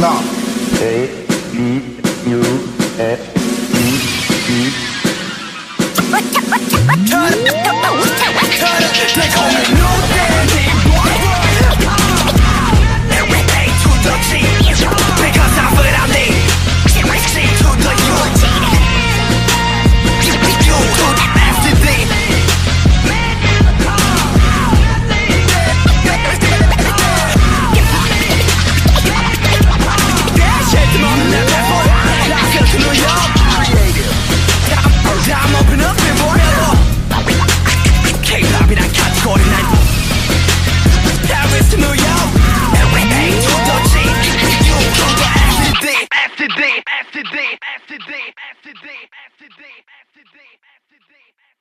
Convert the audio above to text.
Islam. today.